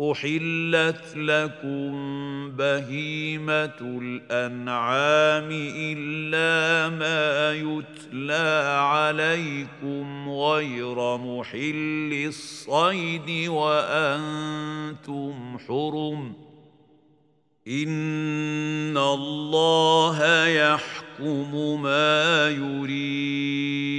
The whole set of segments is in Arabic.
احلت لكم بهيمه الانعام الا ما يتلى عليكم غير محل الصيد وأنتم حرم ان الله يحكم ما يريد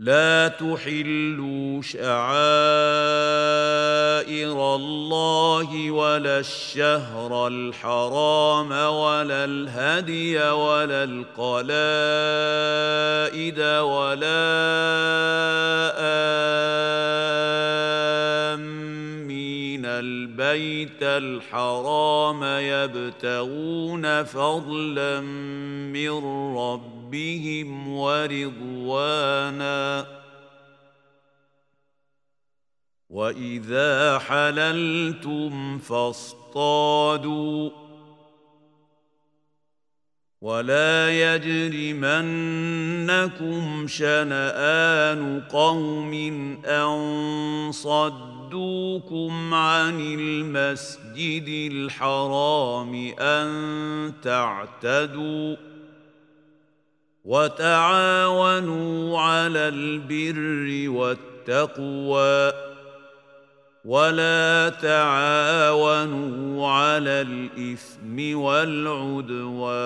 لا تحلوا شعائر الله ولا الشهر الحرام ولا الهدي ولا القلائد ولا آمين البيت الحرام يبتغون فضلا من ربهم ورضوانا. وإذا حللتم فاصطادوا. ولا يجرمنكم شنآن قوم أن صدوكم عن المسجد الحرام أن تعتدوا وتعاونوا على البر والتقوى ولا تعاونوا على الإثم والعدوان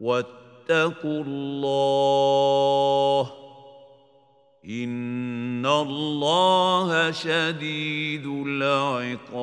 واتقوا الله ان الله شديد العقاب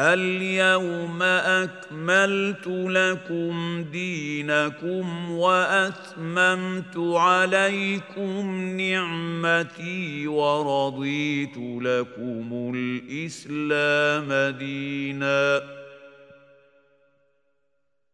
اليوم أكملت لكم دينكم وأتممت عليكم نعمتي ورضيت لكم الإسلام دينا.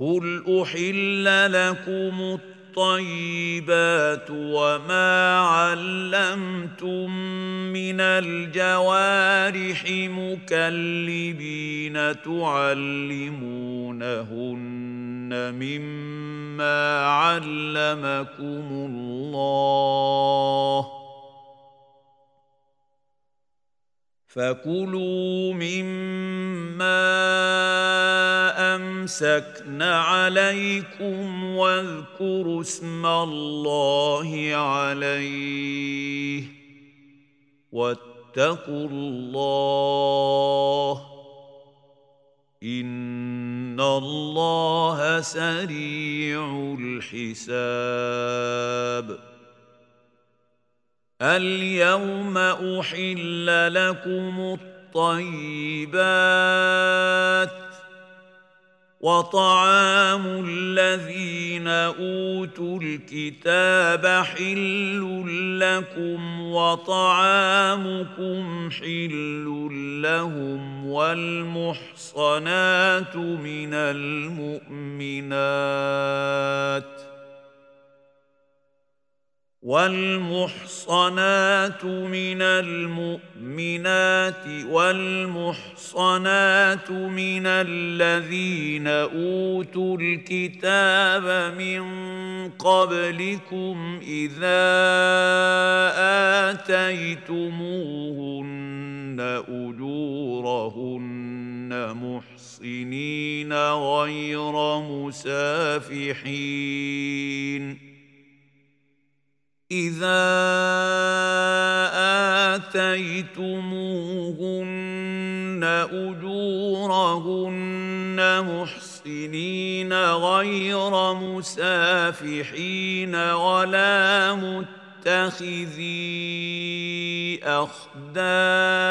قل أحل لكم الطيبات وما علمتم من الجوارح مكلبين تعلمونهن مما علمكم الله فكلوا مما امسكن عليكم واذكروا اسم الله عليه واتقوا الله ان الله سريع الحساب اليوم أحل لكم الطيبات وطعام الذين أوتوا الكتاب حل لكم وطعامكم حل لهم والمحصنات من المؤمنات والمحصنات من المؤمنات والمحصنات من الذين أوتوا الكتاب من قبلكم إذا آتيتموهن أجورهن محصنين غير مسافحين. إذا آتيتموهن أجورهن محسنين غير مسافحين ولا متخذي أخدان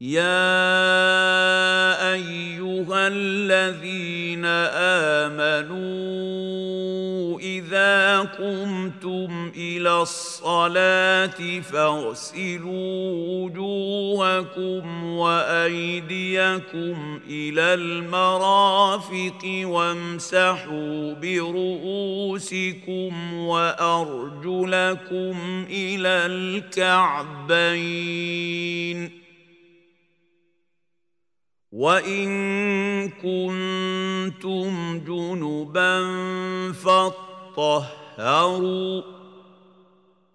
يا ايها الذين امنوا اذا قمتم إلى الصلاه فاغسلوا وجوهكم وايديكم إلى المرافق وامسحوا برؤوسكم وارجلكم إلى الكعبين وان كنتم جنبا فاطهروا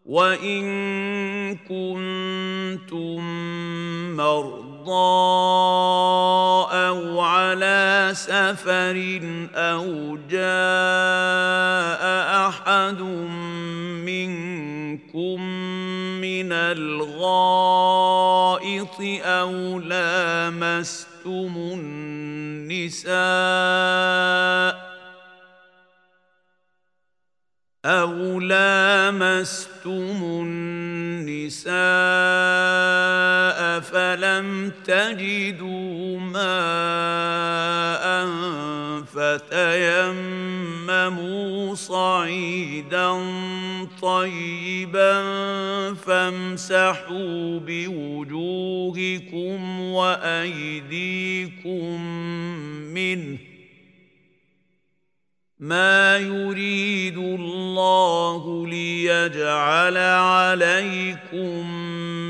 وان كنتم مرضى أو على سفر أو جاء احد منكم من الغائط أو لامستم لامستم النساء أو لامستم النساء فلم تجدوا ماء فتيمموا صعيدا طيبا فامسحوا بوجوهكم وأيديكم منه. ما يريد الله ليجعل عليكم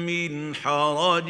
من حرج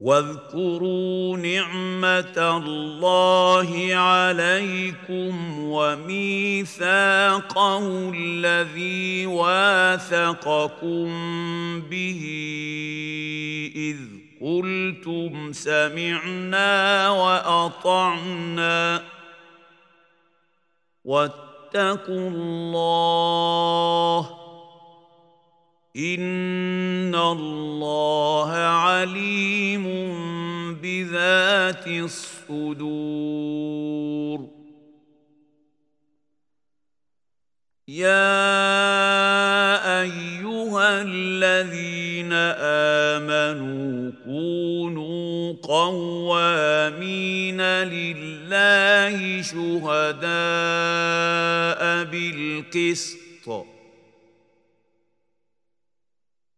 واذكروا نعمة الله عليكم وميثاقه الذي واثقكم به إذ قلتم سمعنا وأطعنا واتقوا الله ان الله عليم بذات الصدور يا ايها الذين امنوا كونوا قوامين لله شهداء بالقسط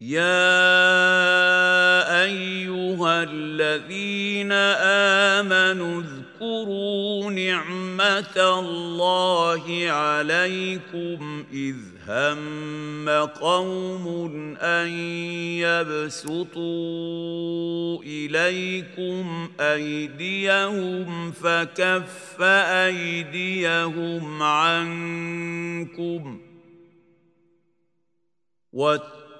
يا أيها الذين آمنوا اذكروا نعمة الله عليكم إذ هم قوم أن يبسطوا إليكم أيديهم فكف أيديهم عنكم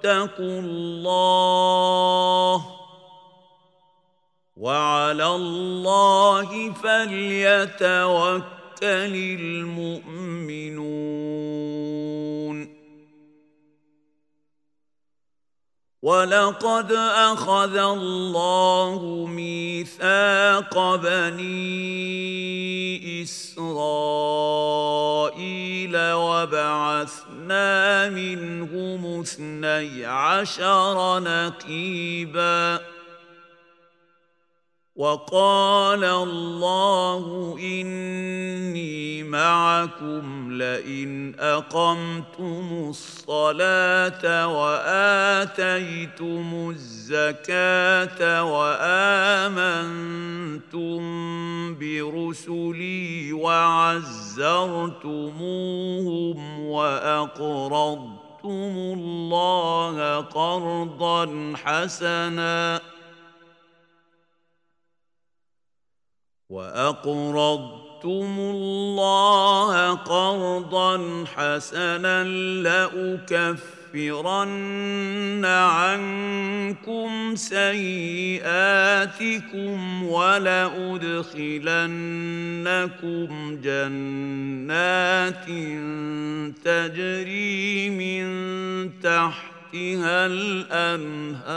واتقوا الله وعلى الله فليتوكل المؤمنون ولقد اخذ الله ميثاق بني اسرائيل وبعثنا منهم اثني عشر نقيباً وقال الله إني معكم لئن أقمتم الصلاة وآتيتم الزكاة وآمنتم برسلي وعزرتموهم وأقرضتم الله قرضا حسنا وأقرضتم الله قرضا حسنا لأكفرن عنكم سيئاتكم ولأدخلنكم جنات تجري من تحتها الأنهار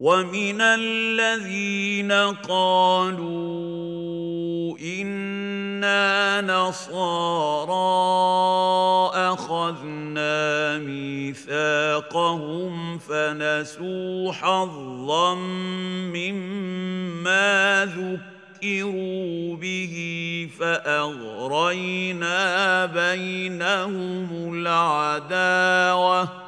ومن الذين قالوا أنا نصارى اخذنا ميثاقهم فنسوا حظا مما ذكروا به فاغرينا بينهم العداوه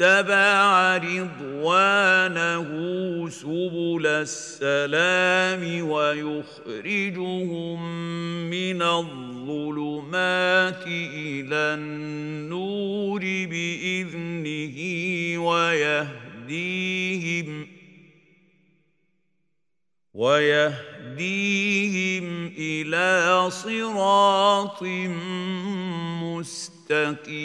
اتبع رضوانه سبل السلام ويخرجهم من الظلمات إلى النور بإذنه ويهديهم ويهديهم إلى صراط مستقيم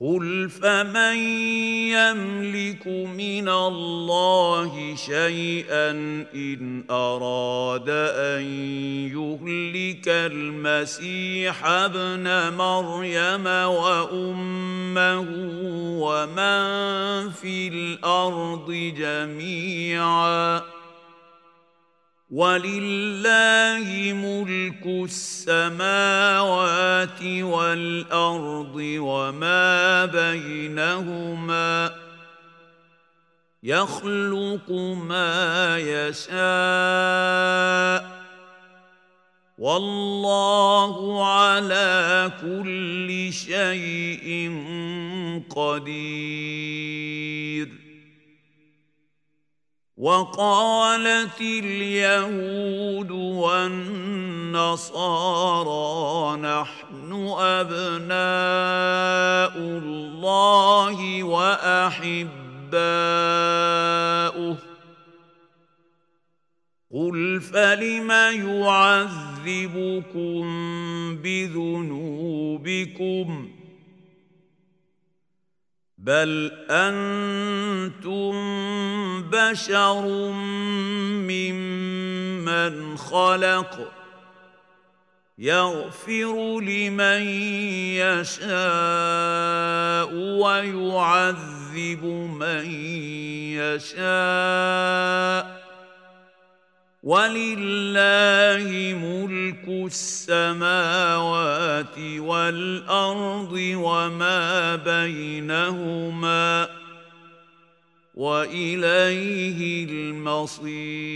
قل فمن يملك من الله شيئا ان اراد ان يهلك المسيح ابن مريم وامه ومن في الأرض جميعا ولله ملك السماوات والأرض وما بينهما يخلق ما يشاء والله على كل شيء قدير وقالت اليهود والنصارى نحن أبناء الله وأحباؤه. قل فلم يعذبكم بذنوبكم؟ بل أنتم بشر ممن خلق يغفر لمن يشاء ويعذب من يشاء ولله ملك السماوات والأرض وما بينهما وإليه المصير.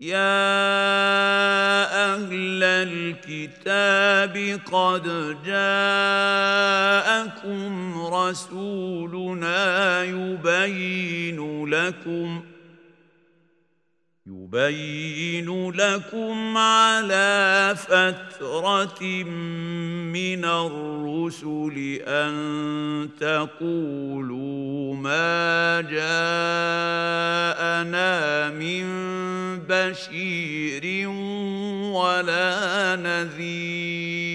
يا أهل الكتاب قد جاءكم رسولنا يبين لكم يبين لكم على فترة من الرسل أن تقولوا ما جاءنا من بشير ولا نذير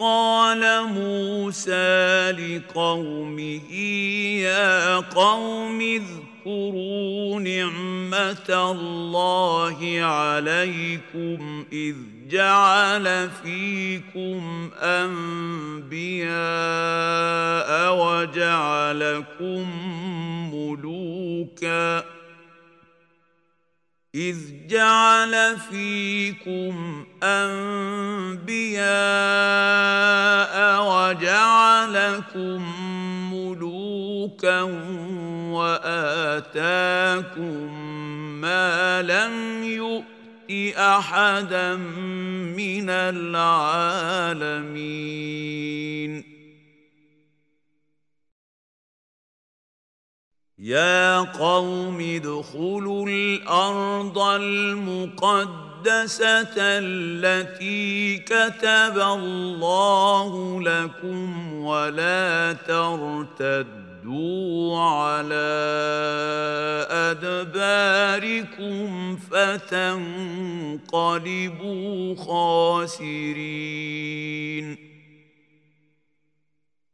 قال موسى لقومه يا قوم اذكروا نعمة الله عليكم إذ جعل فيكم أنبياء وجعلكم ملوكا إذ جعل فيكم أنبياء وجعلكم ملوكا وآتاكم ما لم يؤت أحدا من العالمين. يا قوم ادخلوا الأرض المقدسة التي كتب الله لكم ولا ترتدوا على أدباركم فتنقلبوا خاسرين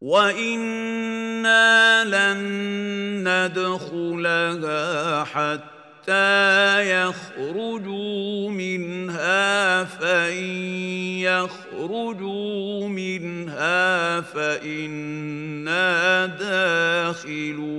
وإنا لن ندخلها حتى يخرجوا منها فإن يخرجوا منها فإنا داخلون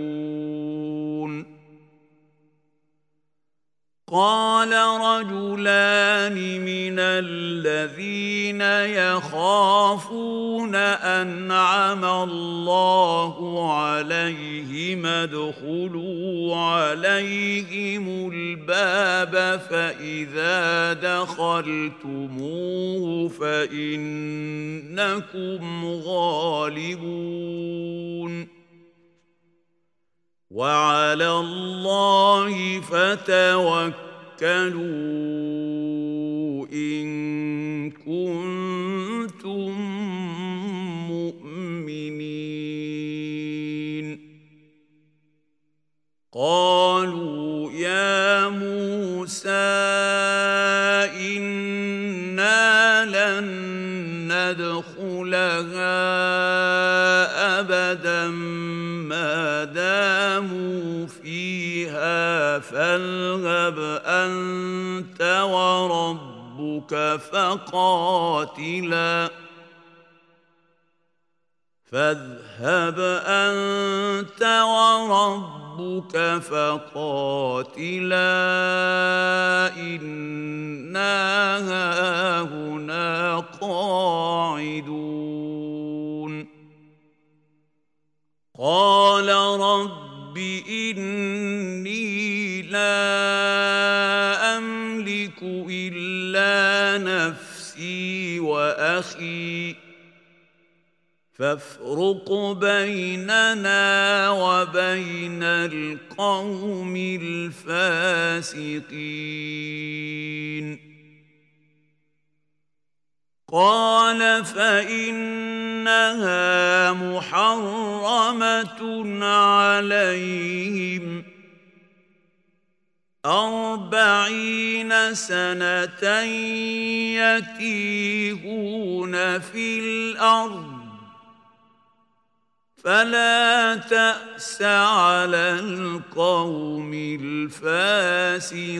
قال رجلان من الذين يخافون أنعم الله عليهم ادخلوا عليهم الباب فإذا دخلتموه فإنكم غالبون وعلى الله فتوكلوا إن كنتم مؤمنين. قالوا يا موسى إنا لن ندخلها أبدا داموا فيها فاذهب أنت وربك فقاتلا. فاذهب أنت وربك فقاتلا. إنا هاهنا قاعدون. قال رب إني لا أملك إلا نفسي وأخي. فافرق بيننا وبين القوم الفاسقين. قال فإنها محرمة عليهم. أربعين سنة يتيهون في الأرض. فلا تأس على القوم الفاسقين.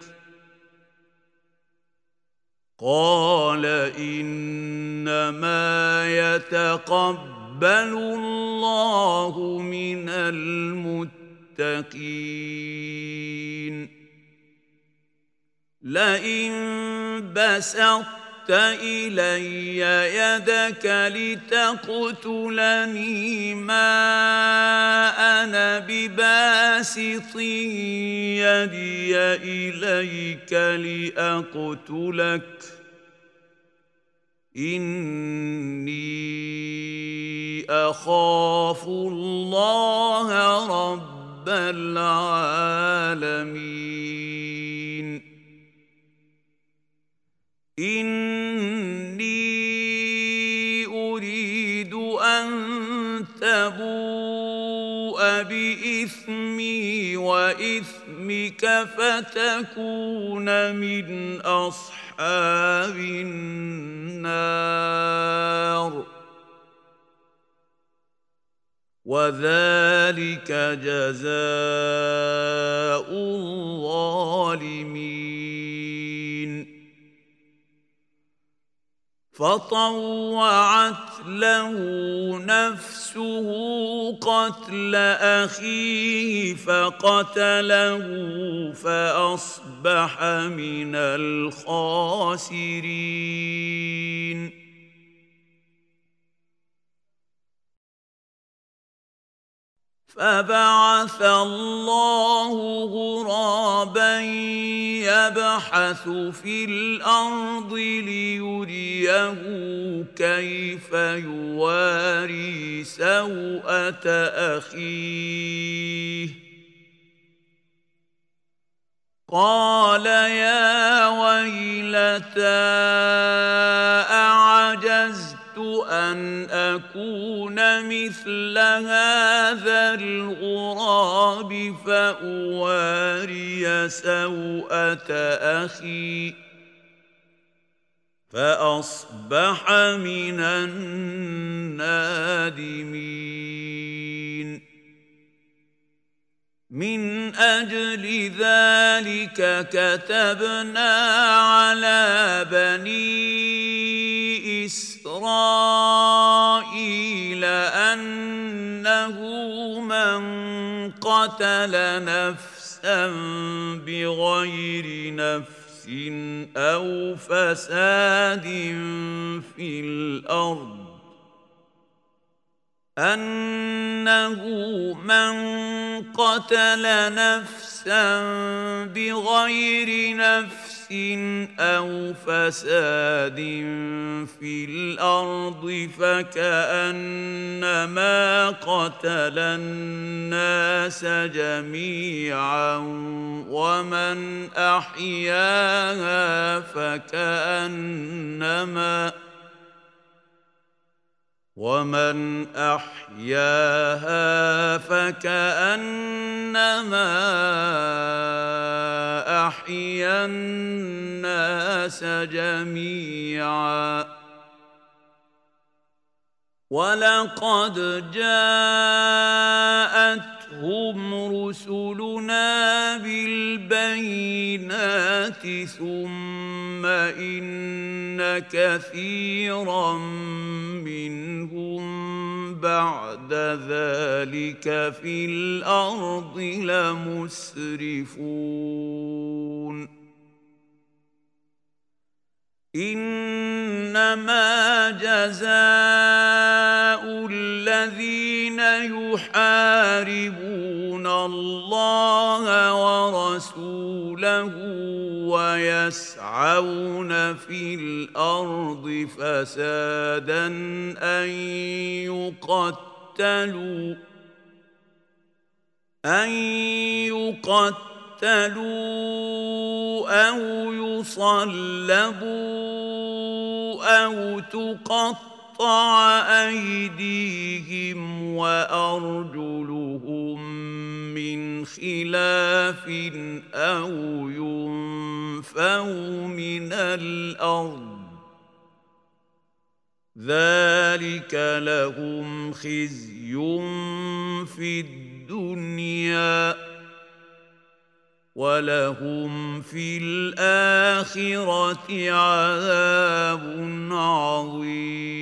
قال إنما يتقبل الله من المتقين. لئن بسطت إلي يدك لتقتلني ما أنا بباسط يدي إليك لأقتلك. إني أخاف الله رب العالمين. إني أريد أن تبوء بإثمي وإثمك فتكون من أصحاب أصحاب النار. وذلك جزاء الظالمين. فطوعت له نفسه قتل أخيه فقتله فأصبح من الخاسرين. فبعث الله غرابا يبحث في الأرض ليريه كيف يواري سوءة أخيه. قال يا ويلتى أعجزت أن أكون مثل هذا الغراب فأواري سوءة أخي فأصبح من النادمين. من أجل ذلك كتبنا على بني إسرائيل أنه من قتل نفسا بغير نفس أو فساد في الأرض أنه من قتل نفسا بغير نفس أو فساد في الأرض فكأنما قتل الناس جميعا ومن أحياها فكأنما ومن احياها فكانما احيا الناس جميعا ولقد جاءتهم رسلنا بالبينات ثم إن كثيرا منهم بعد ذلك في الأرض لمسرفون. إنما جزاء الذين يحاربون الله ورسوله ويسعون في الأرض فسادا أن يقتلوا أن يقتلوا أو يصلبوا أو تقطع أيديهم وأرجلهم من خلاف أو ينفوا من الأرض. ذلك لهم خزي في الدنيا. ولهم في الآخرة عذاب عظيم.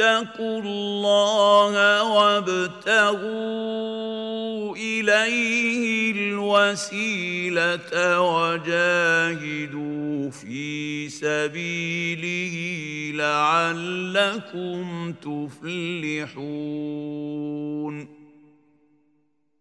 اتقوا الله وابتغوا إليه الوسيلة وجاهدوا في سبيله لعلكم تفلحون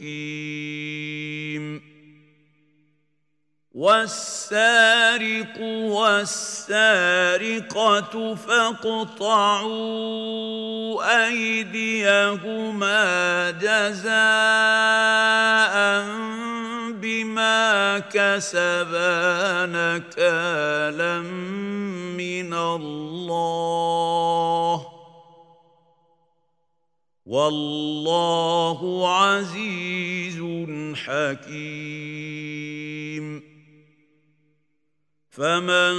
مقيم والسارق والسارقة فاقطعوا أيديهما جزاء بما كسبا نكالا من الله. والله عزيز حكيم. فمن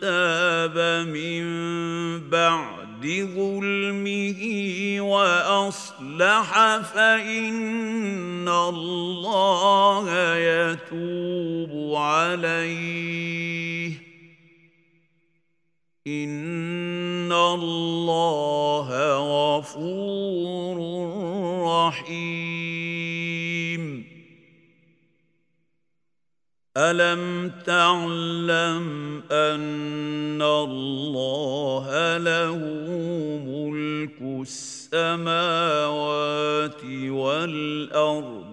تاب من بعد ظلمه وأصلح فإن الله يتوب عليه. ان الله غفور رحيم. الم تعلم ان الله له ملك السماوات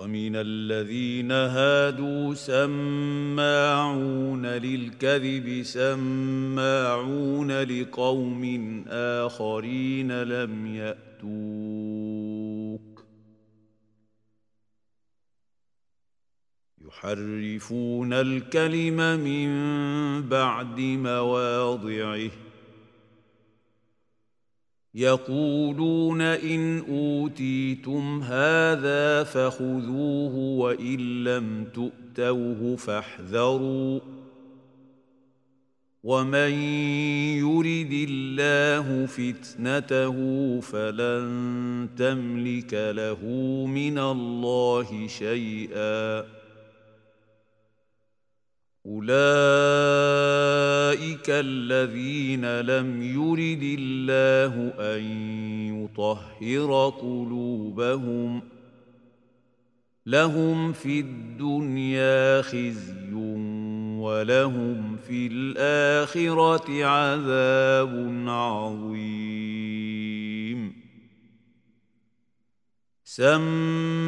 ومن الذين هادوا سماعون للكذب سماعون لقوم آخرين لم يأتوك. يحرفون الكلم من بعد مواضعه. يقولون إن أوتيتم هذا فخذوه وإن لم تؤتوه فاحذروا. ومن يرد الله فتنته فلن تملك له من الله شيئا. اولئك الذين لم يرد الله ان يطهر قلوبهم لهم في الدنيا خزي ولهم في الاخره عذاب عظيم سماعون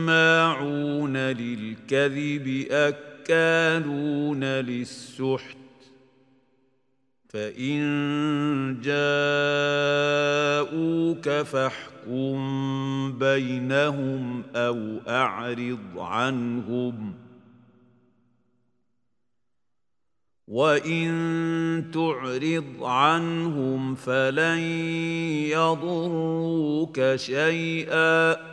للكذب أكثر أكالون للسحت فإن جاءوك فاحكم بينهم أو أعرض عنهم. وإن تعرض عنهم فلن يضروك شيئا.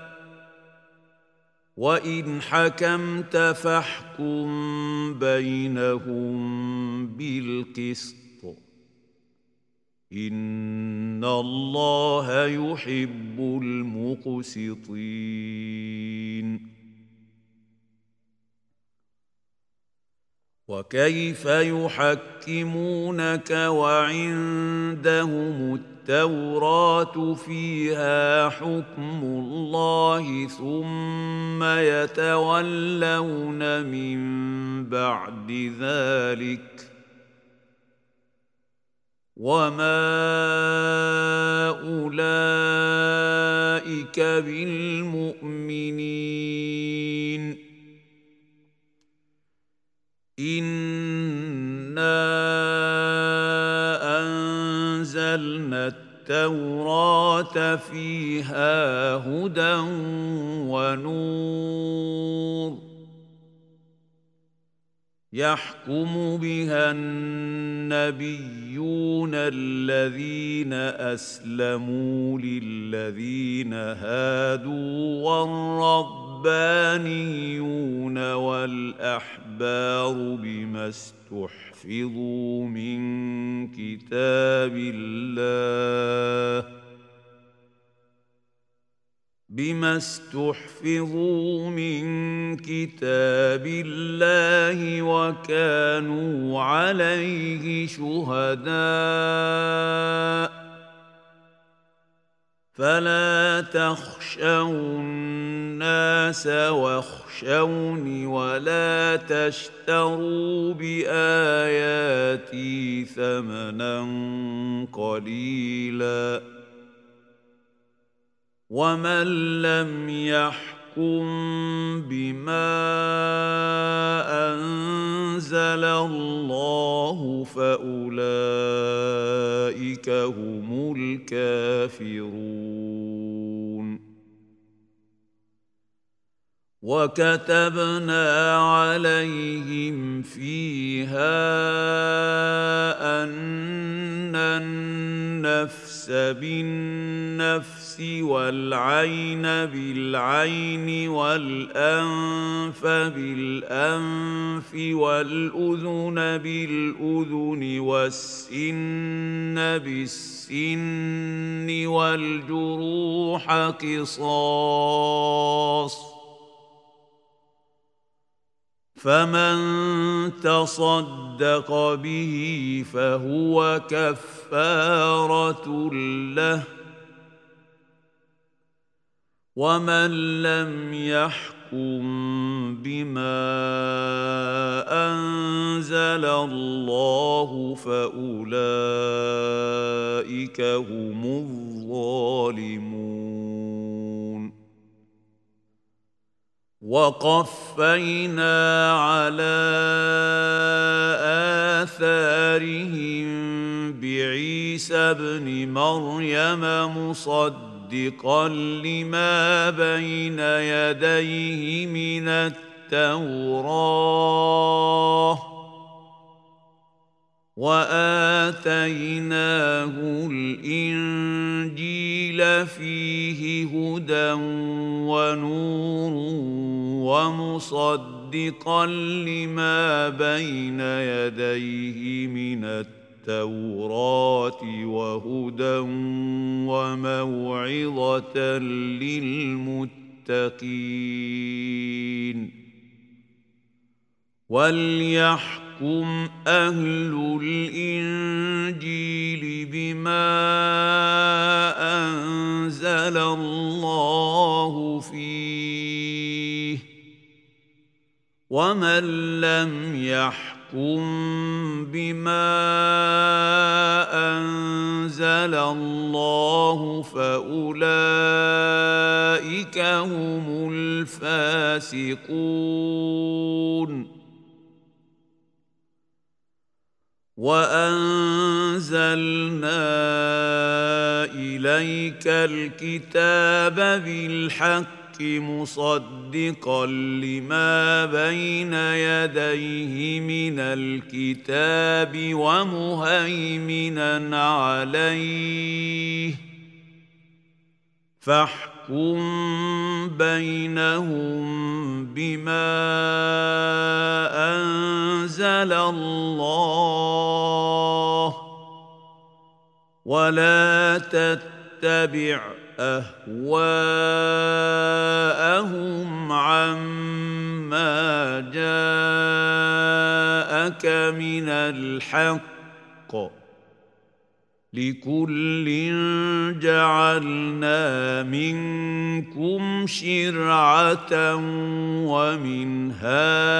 وان حكمت فاحكم بينهم بالقسط ان الله يحب المقسطين وكيف يحكمونك وعندهم التوراة فيها حكم الله ثم يتولون من بعد ذلك وما أولئك بالمؤمنين انا انزلنا التوراه فيها هدى ونور يحكم بها النبيون الذين أسلموا للذين هادوا والربانيون والأحبار بما استحفظوا من كتاب الله بما استحفظوا من كتاب الله وكانوا عليه شهداء فلا تخشوا الناس واخشوني ولا تشتروا باياتي ثمنا قليلا ومن لم يحكم بما انزل الله فاولئك هم الكافرون وكتبنا عليهم فيها ان النفس بالنفس والعين بالعين والأنف بالأنف والأذن بالأذن والسن بالسن والجروح قصاص فمن تصدق به فهو كفارة له ومن لم يحكم بما انزل الله فاولئك هم الظالمون وقفينا على آثارهم بعيسى ابن مريم مصدقا لما بين يديه من التوراة وآتيناه الإنجيل فيه هدى ونور ومصدقا لما بين يديه من التوراة وهدى وموعظة للمتقين. وليحكم أهل الانجيل بما انزل الله فيه ومن لم يحكم بما انزل الله فاولئك هم الفاسقون وانزلنا اليك الكتاب بالحق مصدقا لما بين يديه من الكتاب ومهيمنا عليه. فاحكم بينهم بما أنزل الله. ولا تتبع أهواءهم عما جاءك من الحق لكل جعلنا منكم شرعة ومنهاجا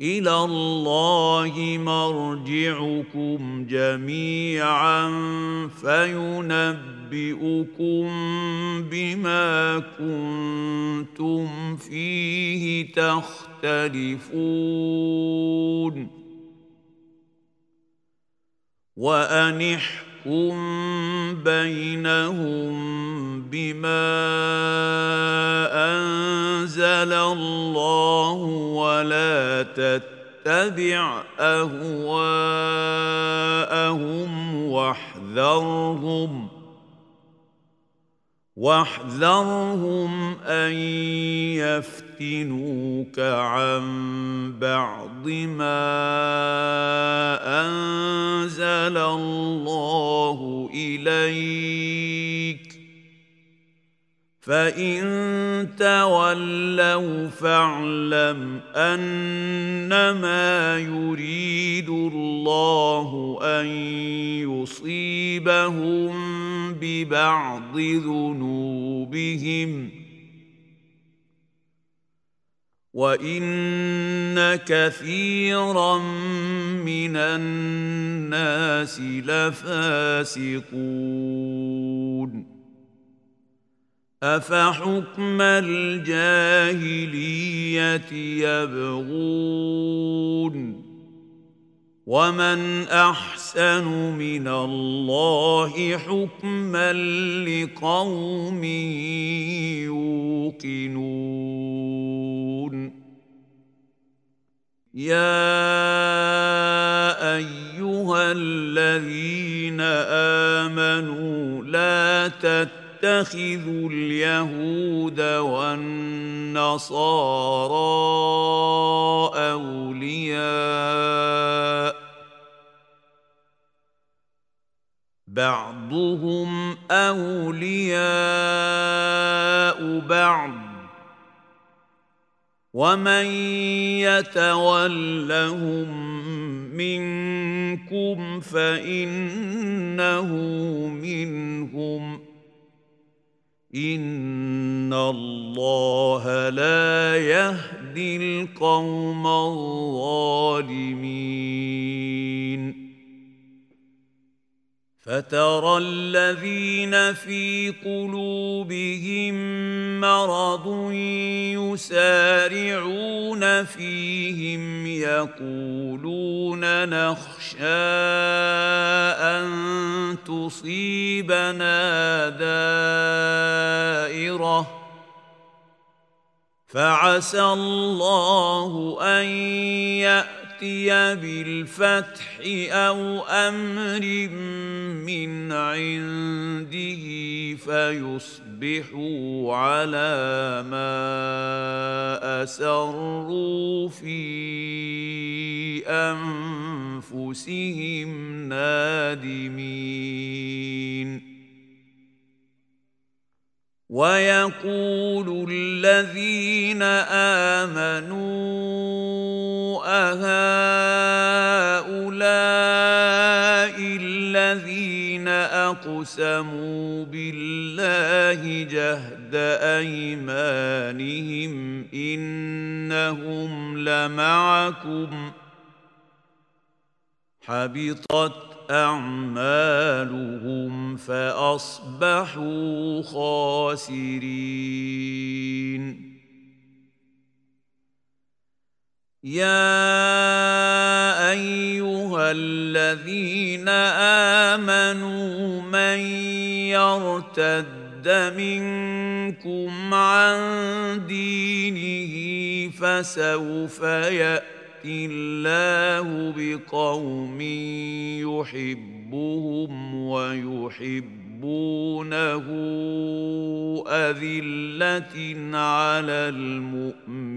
إلى الله مرجعكم جميعا فينبئكم بما كنتم فيه تختلفون. وأن احكم بينهم بما انزل الله ولا تتبع اهواءهم واحذرهم واحذرهم أن يفتنوك عن بعض ما أنزل الله إليك فان تولوا فاعلم انما يريد الله ان يصيبهم ببعض ذنوبهم وان كثيرا من الناس لفاسقون أفحكم الجاهلية يبغون ومن أحسن من الله حكما لقوم يوقنون يا أيها الذين آمنوا لا تتبعوا تتخذوا اليهود والنصارى أولياء. بعضهم أولياء بعض. ومن يتولهم منكم فإنه منهم. ان الله لا يهدي القوم الظالمين فترى الذين في قلوبهم مرض يسارعون فيهم يقولون نخشى أن تصيبنا دائرة. فعسى الله أن يأتي ياتي بالفتح أو أمر من عنده فيصبحوا على ما اسروا في انفسهم نادمين ويقول الذين آمنوا أهؤلاء الذين أقسموا بالله جهد أيمانهم إنهم لمعكم حبطت أعمالهم فأصبحوا خاسرين. يا أيها الذين آمنوا من يرتد منكم عن دينه فسوف ياتي الله بقوم يحبهم ويحبونه أذلة على المؤمنين.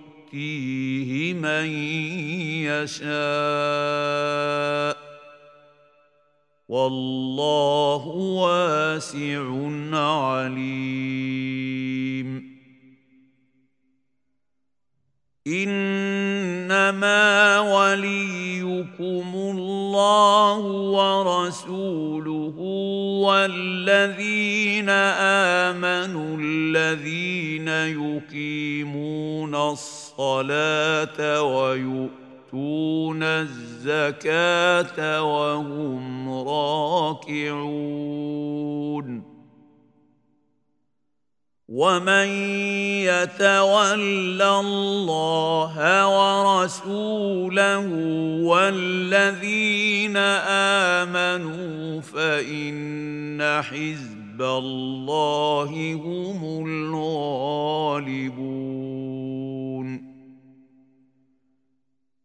يؤتيه من يشاء. والله واسع عليم. إنما وليكم الله ورسوله والذين آمنوا الذين يقيمون الصلاه ويؤتون الزكاة وهم راكعون. ومن يتول الله ورسوله والذين امنوا فان حزب الله هم الغالبون.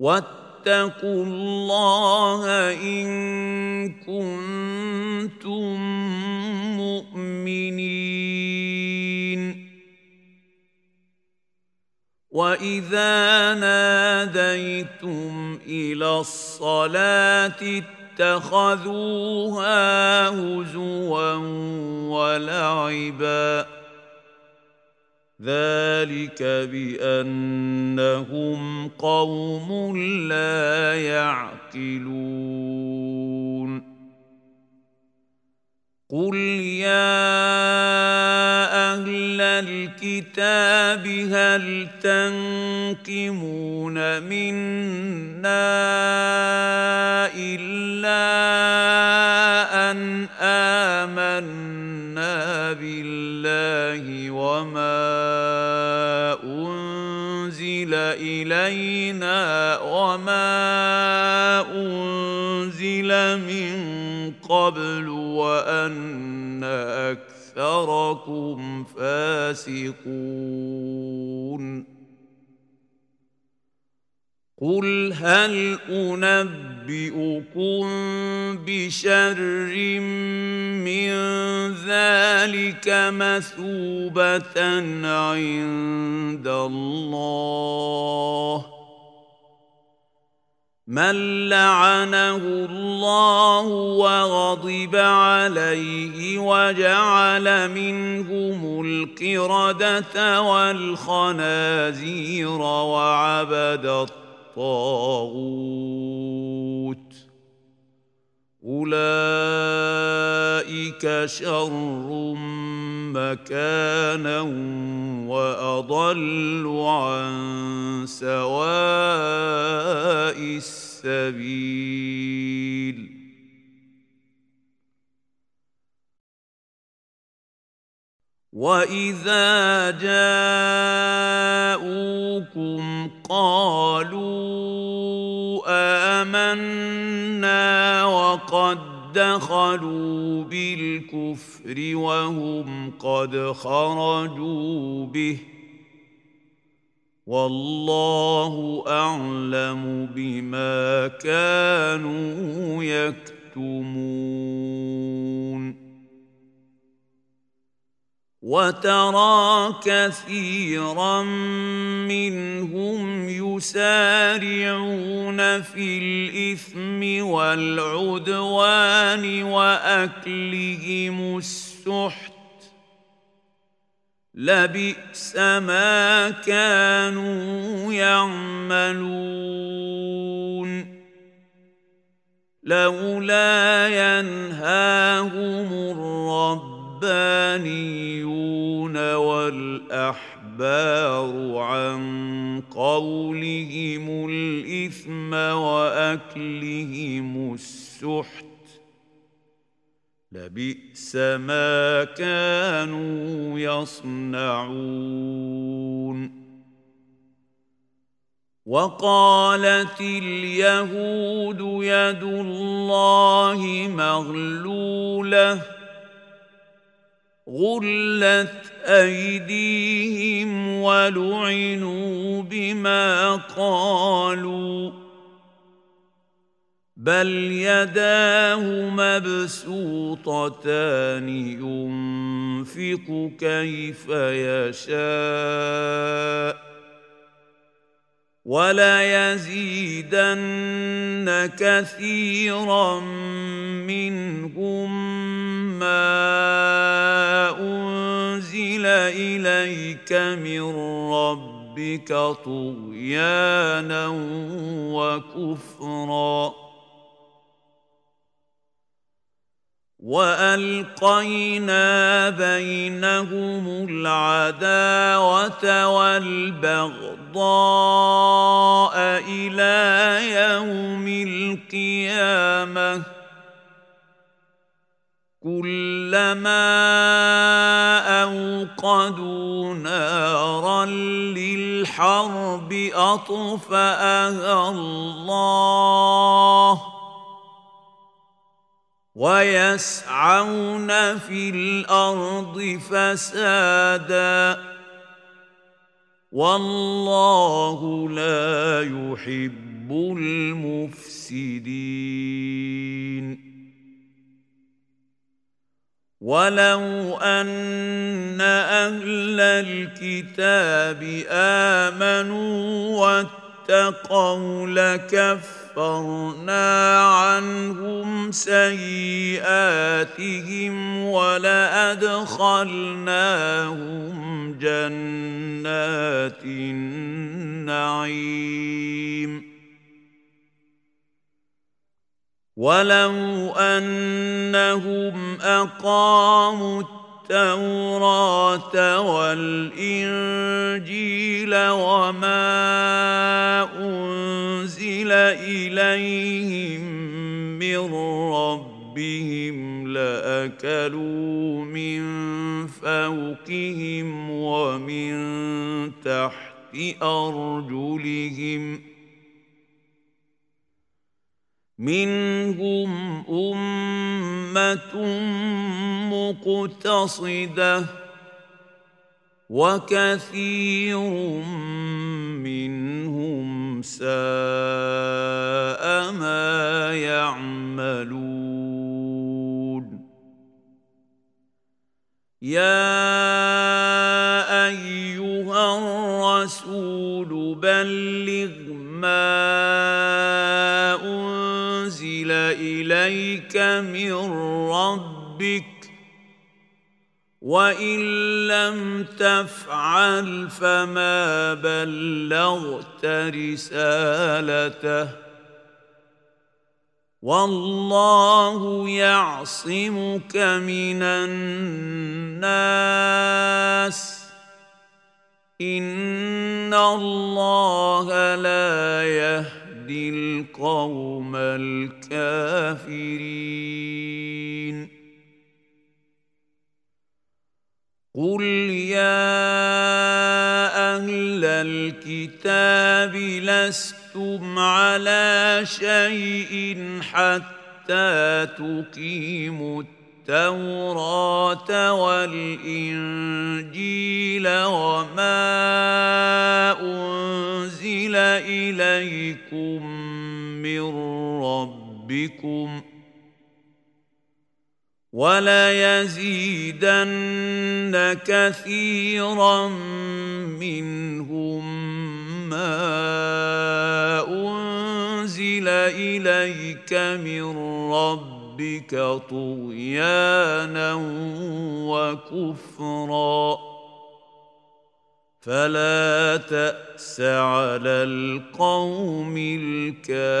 واتقوا الله إن كنتم مؤمنين. وإذا ناديتم إلى الصلاة اتخذوها هزوا ولعبا. ذلك بأنهم قوم لا يعقلون. قل يا الكتاب هل تنقمون منا إلا أن آمنا بالله وما إلينا وما أنزل من قبل وأن أكثركم فاسقون. قل هل انبئكم بشر من ذلك مثوبه عند الله من لعنه الله وغضب عليه وجعل منهم القرده والخنازير وعبد الطاغوت. أولئك شر مكانا وأضل عن سواء السبيل. واذا جاءوكم قالوا امنا وقد دخلوا بالكفر وهم قد خرجوا به والله اعلم بما كانوا يكتمون وترى كثيرا منهم يسارعون في الإثم والعدوان وأكلهم السحت. لبئس ما كانوا يعملون. لولا ينهاهم الرب الربانيون والاحبار عن قولهم الاثم واكلهم السحت لبئس ما كانوا يصنعون. وقالت اليهود يد الله مغلوله غلت ايديهم ولعنوا بما قالوا بل يداه مبسوطتان ينفق كيف يشاء وليزيدن كثيرا منهم ما أنزل إليك من ربك طغيانا وكفرا وألقينا بينهم العداوة والبغضاء إلى يوم القيامة كلما أوقدوا نارا للحرب أطفأها الله ويسعون في الأرض فسادا والله لا يحب المفسدين ولو ان أهل الكتاب امنوا واتقوا لكفر كفرنا عنهم سيئاتهم ولادخلناهم جنات النعيم ولو انهم اقاموا التوراه والانجيل وما انزل اليهم من ربهم لاكلوا من فوقهم ومن تحت ارجلهم منهم أمة مقتصدة وكثير منهم ساء ما يعملون. يا أيها الرسول بلغ ما إليك من ربك وإن لم تفعل فما بلغت رسالته والله يعصمك من الناس إن الله لا يهدي يهدي القوم الكافرين. قل يا أهل الكتاب لستم على شيء حتى تقيموا التوراة والإنجيل وما أنزل إليكم من ربكم وليزيدن كثيرا منهم ما أنزل إليك من ربك ربك طغيانا وكفرا. فلا تأس على القوم الكافرين.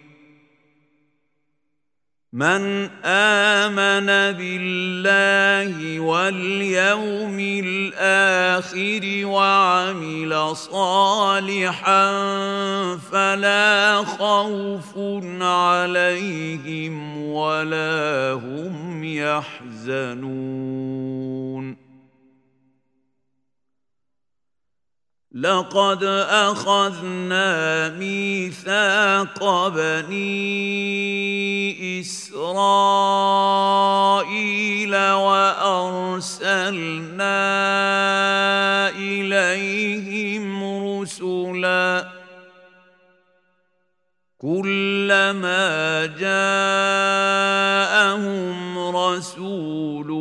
من آمن بالله واليوم الآخر وعمل صالحا فلا خوف عليهم ولا هم يحزنون. لقد أخذنا ميثاق بني إسرائيل وأرسلنا إليهم رسلا. كلما جاءهم رسول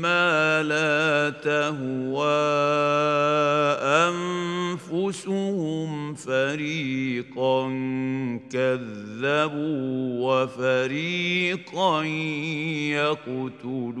بما لا تهوى أنفسهم فريقا كذبوا وفريقا يقتلون.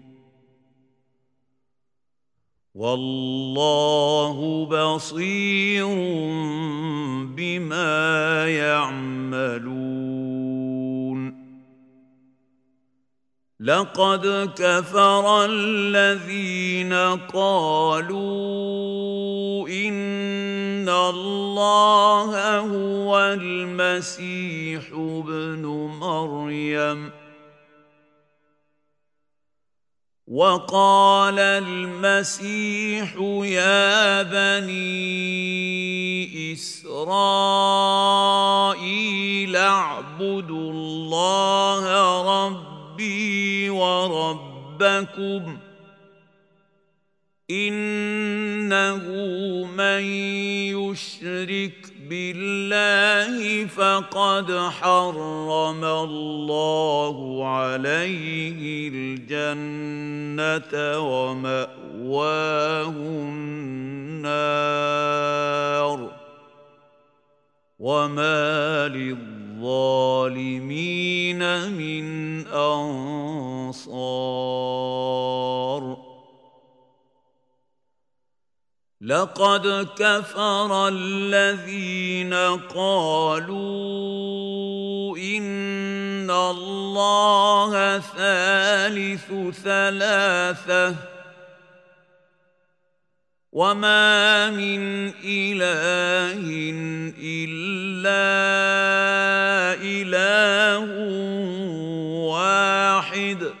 والله بصير بما يعملون. لقد كفر الذين قالوا إن الله هو المسيح ابن مريم. وقال المسيح يا بني إسرائيل اعبدوا الله ربي وربكم إنه من يشرك بالله فقد حرم الله عليه الجنة ومأواه النار وما للظالمين من أنصار لقد كفر الذين قالوا إن الله ثالث ثلاثة وما من إله إلا إله واحد.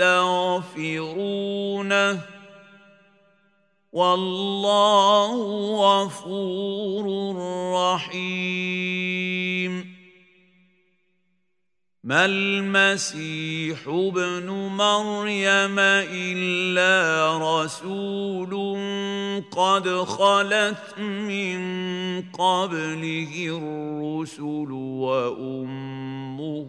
ويستغفرونه والله غفور رحيم. ما المسيح ابن مريم إلا رسول قد خلت من قبله الرسل وأمه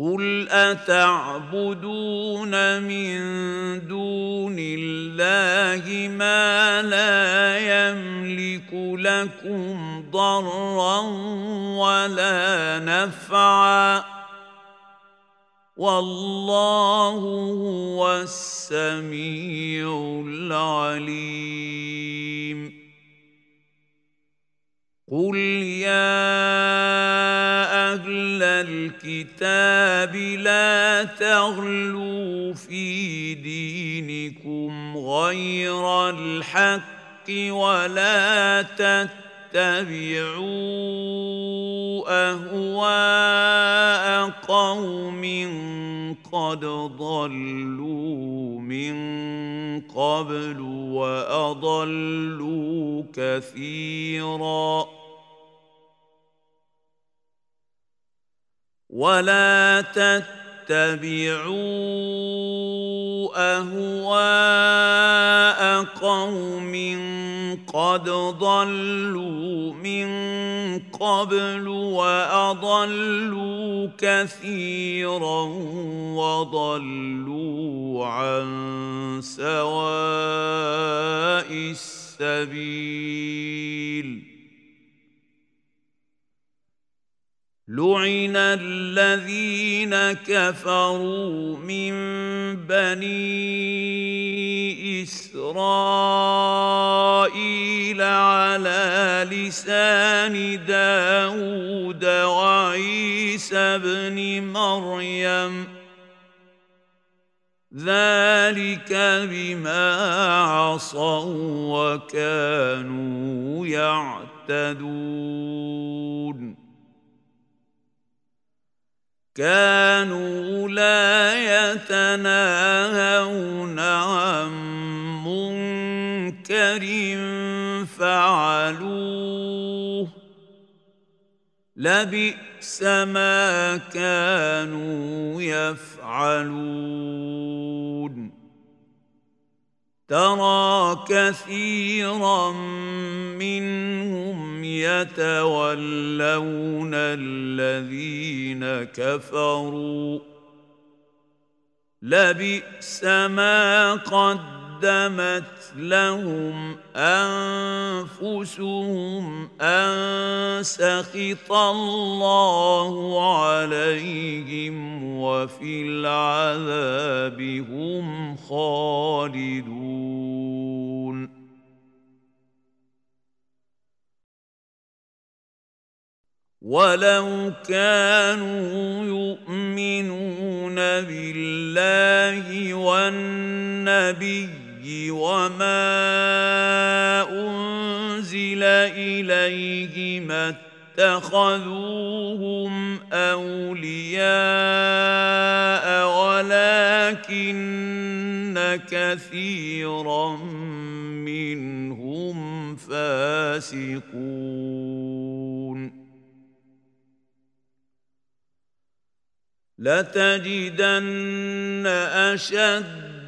قل اتعبدون من دون الله ما لا يملك لكم ضرا ولا نفعا والله هو السميع العليم قل يا أهل الكتاب لا تغلوا في دينكم غير الحق ولا تتبعوا اهواء قوم قد ضلوا من قبل واضلوا كثيرا ولا تتبعوا اهواء قوم قد ضلوا من قبل واضلوا كثيرا وضلوا عن سواء السبيل لعن الذين كفروا من بني اسرائيل على لسان داود وعيسى بن مريم ذلك بما عصوا وكانوا يعتدون كانوا لا يتناهون عن منكر فعلوه. لبئس ما كانوا يفعلون. ترى كثيرا منهم يتولون الذين كفروا. لبئس ما قدمت لهم أنفسهم أن سخط الله عليهم وفي العذاب هم خالدون. ولو كانوا يؤمنون بالله والنبي وما انزل اليه ما اتخذوهم اولياء ولكن كثيرا منهم فاسقون لتجدن اشد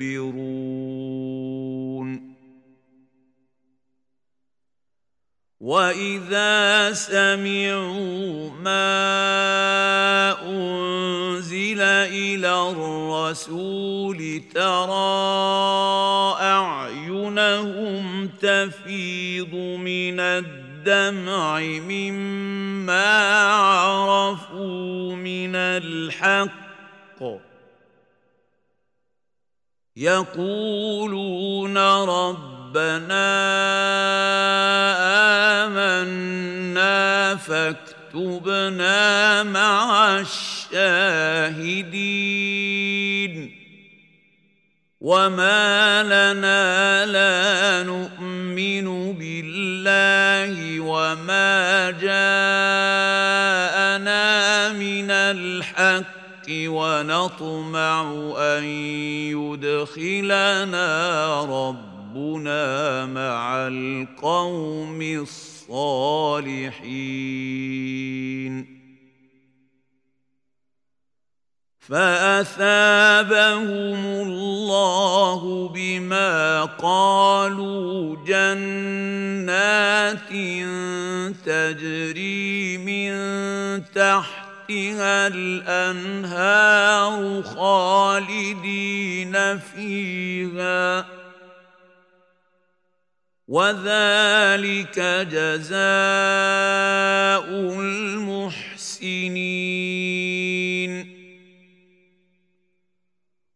يستكبرون. وإذا سمعوا ما أنزل إلى الرسول ترى أعينهم تفيض من الدمع مما عرفوا من الحق يقولون ربنا آمنا فاكتبنا مع الشاهدين وما لنا لا نؤمن بالله وما جاءنا من الحق ونطمع أن يدخلنا ربنا مع القوم الصالحين. فأثابهم الله بما قالوا جنات تجري من تحت تحتها الأنهار خالدين فيها. وذلك جزاء المحسنين.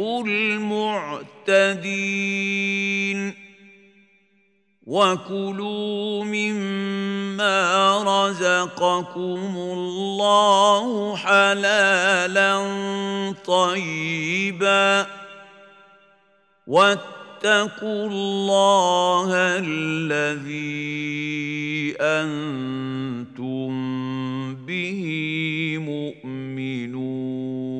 يحب المعتدين. وكلوا مما رزقكم الله حلالا طيبا. واتقوا الله الذي أنتم به مؤمنون.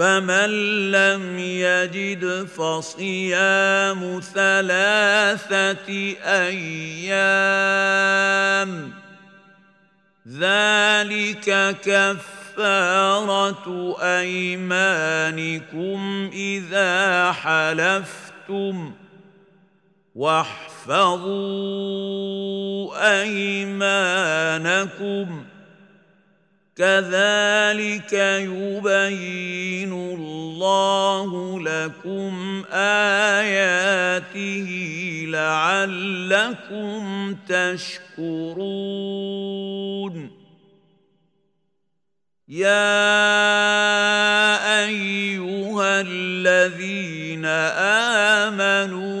فمن لم يجد فصيام ثلاثة أيام ذلك كفارة أيمانكم إذا حلفتم واحفظوا أيمانكم كذلك يبين الله لكم آياته لعلكم تشكرون. يا أيها الذين آمنوا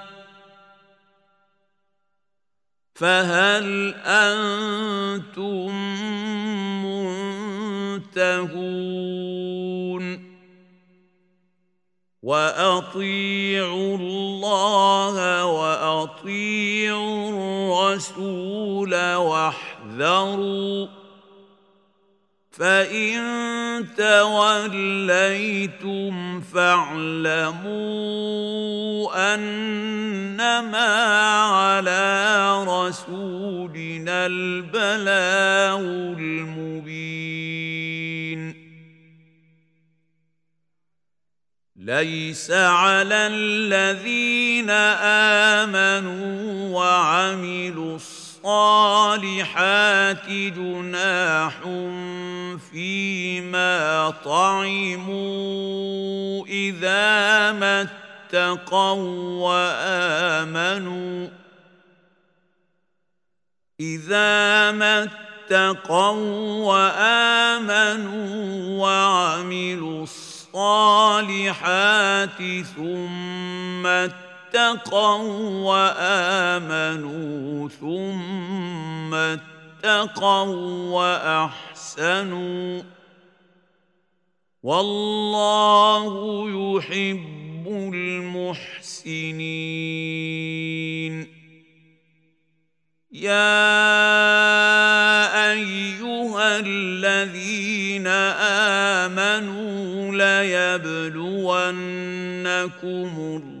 فهل أنتم منتهون؟ وأطيعوا الله وأطيعوا الرسول واحذروا فان توليتم فاعلموا انما على رسولنا البلاغ المبين ليس على الذين امنوا وعملوا الصالحات جناح فيما طعموا إذا ما اتقوا وآمنوا إذا ما اتقوا وآمنوا وعملوا الصالحات ثم اتقوا وآمنوا ثم اتقوا وأحسنوا والله يحب المحسنين. يا أيها الذين آمنوا ليبلونكم الله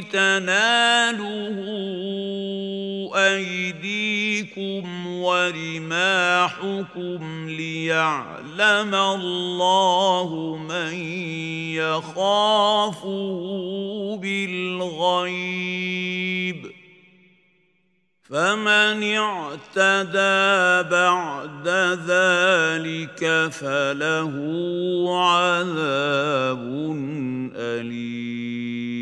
تناله أيديكم ورماحكم ليعلم الله من يخافه بالغيب. فمن اعتدى بعد ذلك فله عذاب أليم.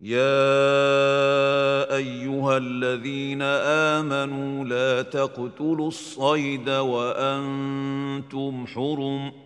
يا أيها الذين آمنوا لا تقتلوا الصيد وأنتم حرم.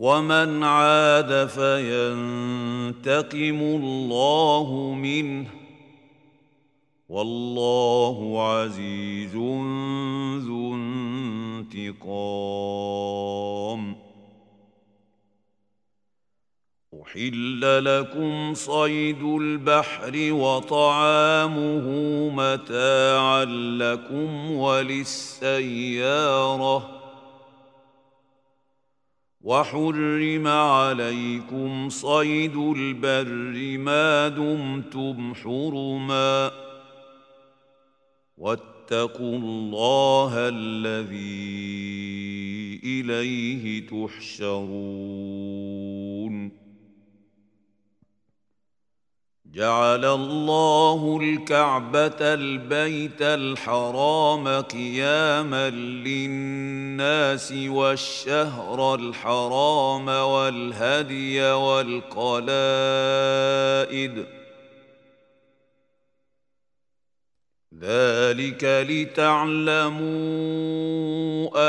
ومن عاد فينتقم الله منه والله عزيز ذو انتقام. أحل لكم صيد البحر وطعامه متاعا لكم وللسيارة وحرم عليكم صيد البر ما دمتم حرما واتقوا الله الذي إليه تحشرون جعل الله الكعبة البيت الحرام قياما للناس والشهر الحرام والهدي والقلائد ذلك لتعلموا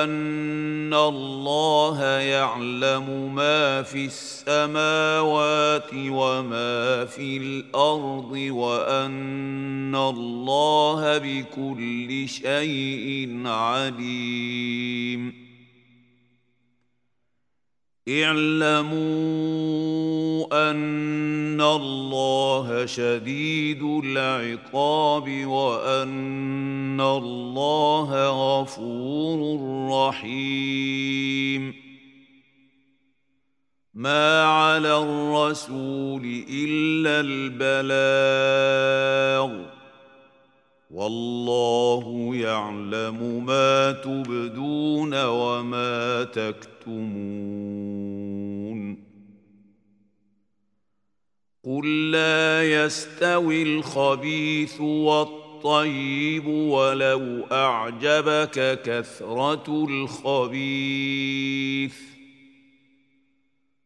أن الله يعلم ما في السماوات وما في الأرض وأن الله بكل شيء عليم. اعلموا أن الله شديد العقاب وأن الله غفور رحيم. ما على الرسول إلا البلاغ. والله يعلم ما تبدون وما تكتمون. قل لا يستوي الخبيث والطيب ولو أعجبك كثرة الخبيث.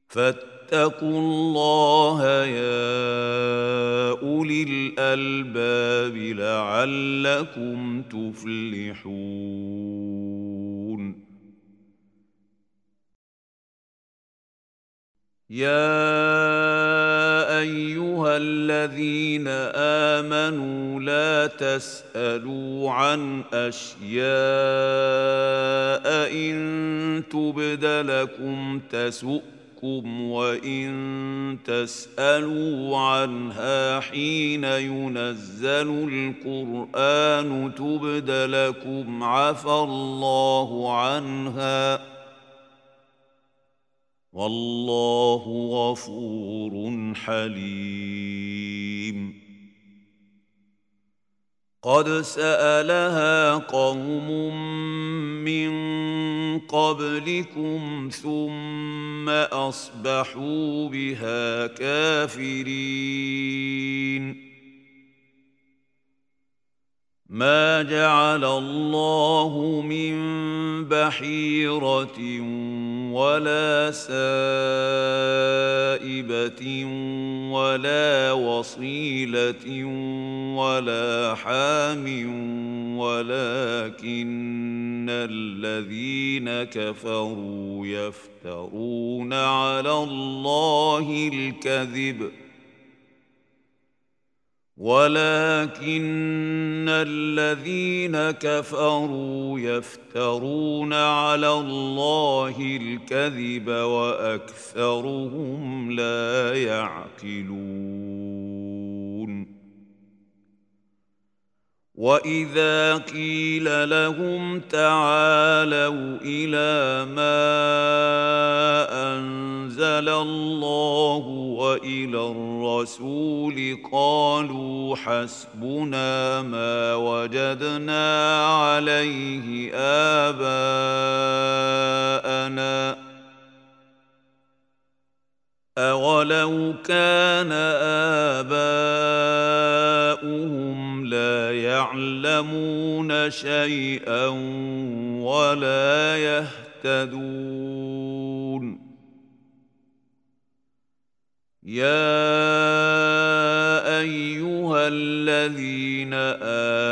فاتقوا الله يا الألباب لعلكم تفلحون. يا أيها الذين آمنوا لا تسألوا عن أشياء إن تبد لكم تسؤ ربكم وإن تسألوا عنها حين ينزل القرآن تبد لكم عفى الله عنها والله غفور حليم. قد سألها قوم من قبلكم ثم أصبحوا بها كافرين. ما جعل الله من بحيره ولا سائبه ولا وصيله ولا حام ولكن الذين كفروا يفترون على الله الكذب ولكن الذين كفروا يفترون على الله الكذب وأكثرهم لا يعقلون واذا قيل لهم تعالوا إلى ما انزل الله والى الرسول قالوا حسبنا ما وجدنا عليه اباءنا اولو كان اباؤهم لا يعلمون شيئا ولا يهتدون. يا أيها الذين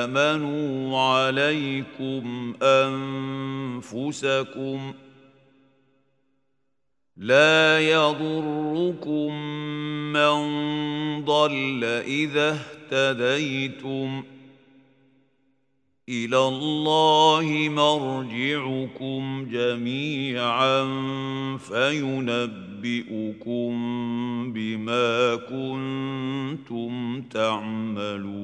آمنوا عليكم أنفسكم لا يضركم من ضل إذا اهتديتم. إلى الله مرجعكم جميعا فينبئكم بما كنتم تعملون.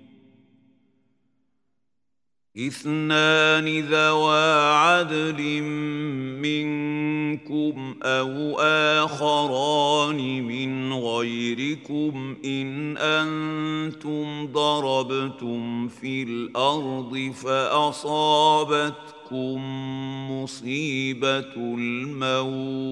إثنان ذوى عدل منكم أو آخران من غيركم إن أنتم ضربتم في الأرض فأصابتكم مصيبة الموت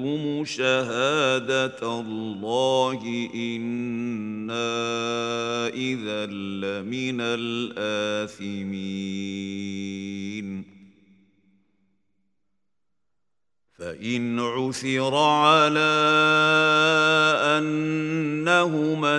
نكتم شهادة الله إنا إذا لمن الآثمين. فإن عثر على أنهما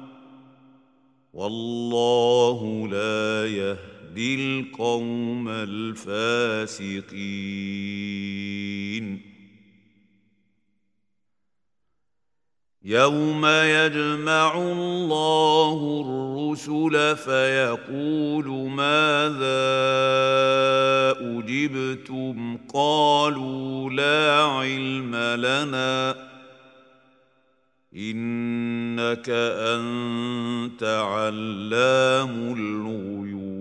والله لا يهدي القوم الفاسقين. يوم يجمع الله الرسل فيقول ماذا أجبتم؟ قالوا لا علم لنا. إنك أنت علام الغيوب.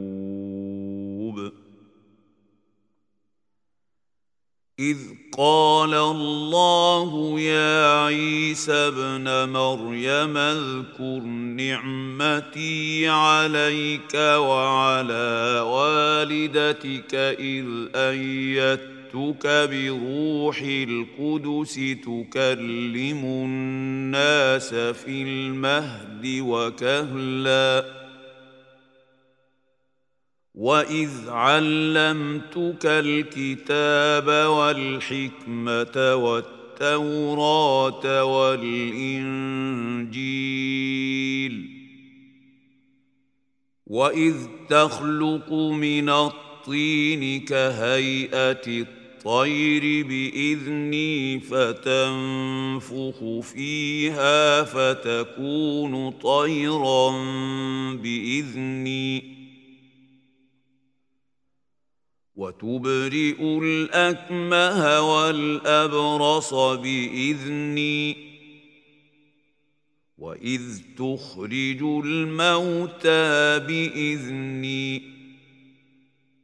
إذ قال الله يا عيسى ابن مريم اذكر نعمتي عليك وعلى والدتك إذ ايدتك بروح القدس تكلم الناس في المهد وكهلاً. واذ علمتك الكتاب والحكمه والتوراه والانجيل. واذ تخلق من الطين كهيئه الطير بإذني فتنفخ فيها فتكون طيرا بإذني. وتبرئ الأكمه والأبرص بإذني. وإذ تخرج الموتى بإذني.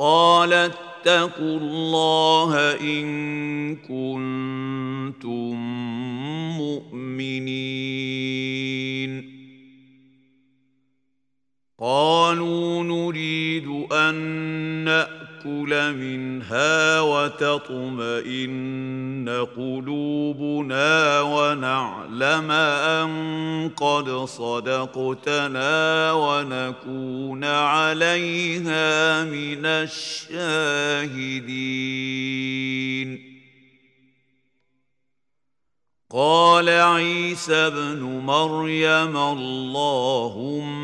قال اتقوا الله إن كنتم مؤمنين. قالوا نريد أن ناكل منها وتطمئن قلوبنا ونعلم أن قد صدقتنا ونكون عليها من الشاهدين. قال عيسى ابن مريم اللهم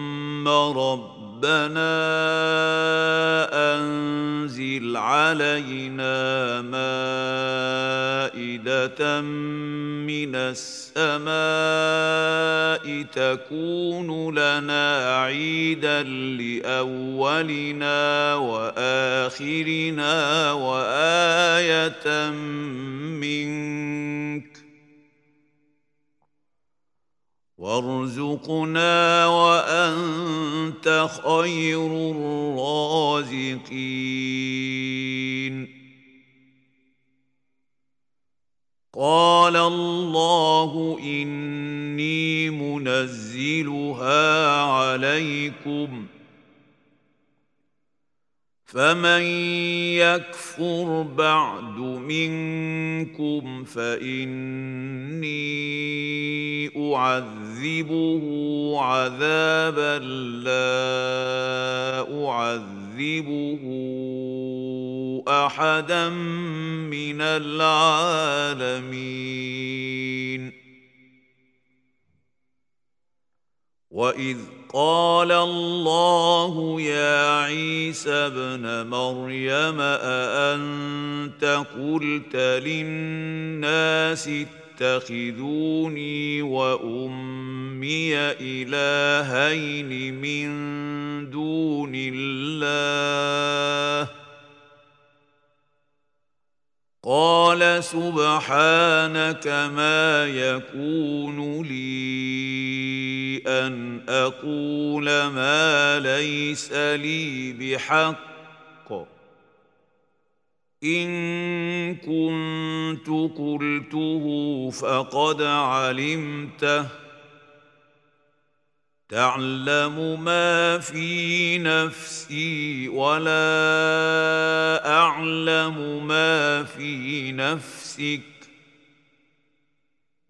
ربنا أنزل علينا مائدة من السماء تكون لنا عيدا لأولنا وآخرنا وآية منك وارزقنا وأنت خير الرازقين. قال الله إني منزلها عليكم فمن يكفر بعد منكم فاني اعذبه عذابا لا اعذبه احدا من العالمين واذ قال الله يا عيسى ابن مريم اانت قلت للناس اتخذوني وامي الهين من دون الله قال سبحانك ما يكون لي أن أقول ما ليس لي بحق. إن كنت قلته فقد علمته. تعلم ما في نفسي ولا أعلم ما في نفسك.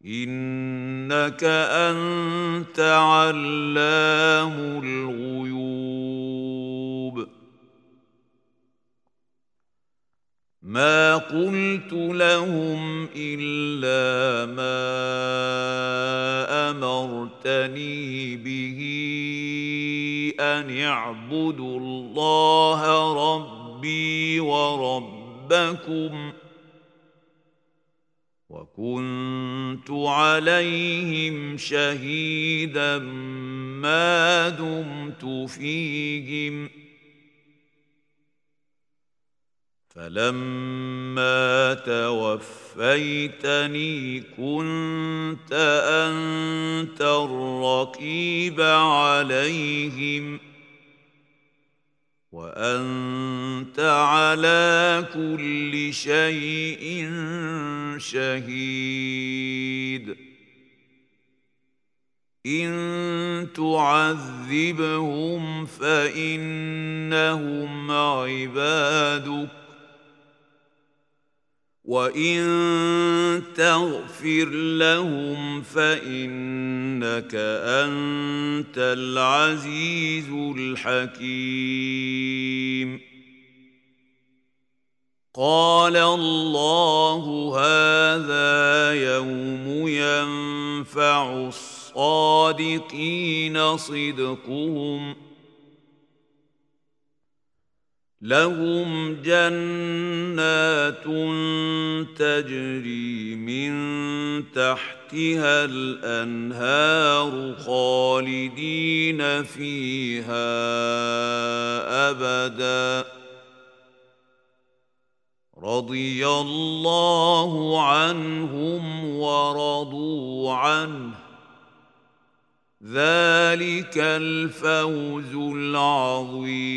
إنك أنت علام الغيوب. ما قلت لهم إلا ما أمرتني به أن اعبدوا الله ربي وربكم وكنت عليهم شهيدا ما دمت فيهم فلما توفيتني كنت أنت الرقيب عليهم وأنت على كل شيء شهيد. إن تعذبهم فإنهم عبادك. وان تغفر لهم فانك انت العزيز الحكيم قال الله هذا يوم ينفع الصادقين صدقهم ۖ لهم جنات تجري من تحتها الأنهار خالدين فيها أبدا. رضي الله عنهم ورضوا عنه. ذلك الفوز العظيم.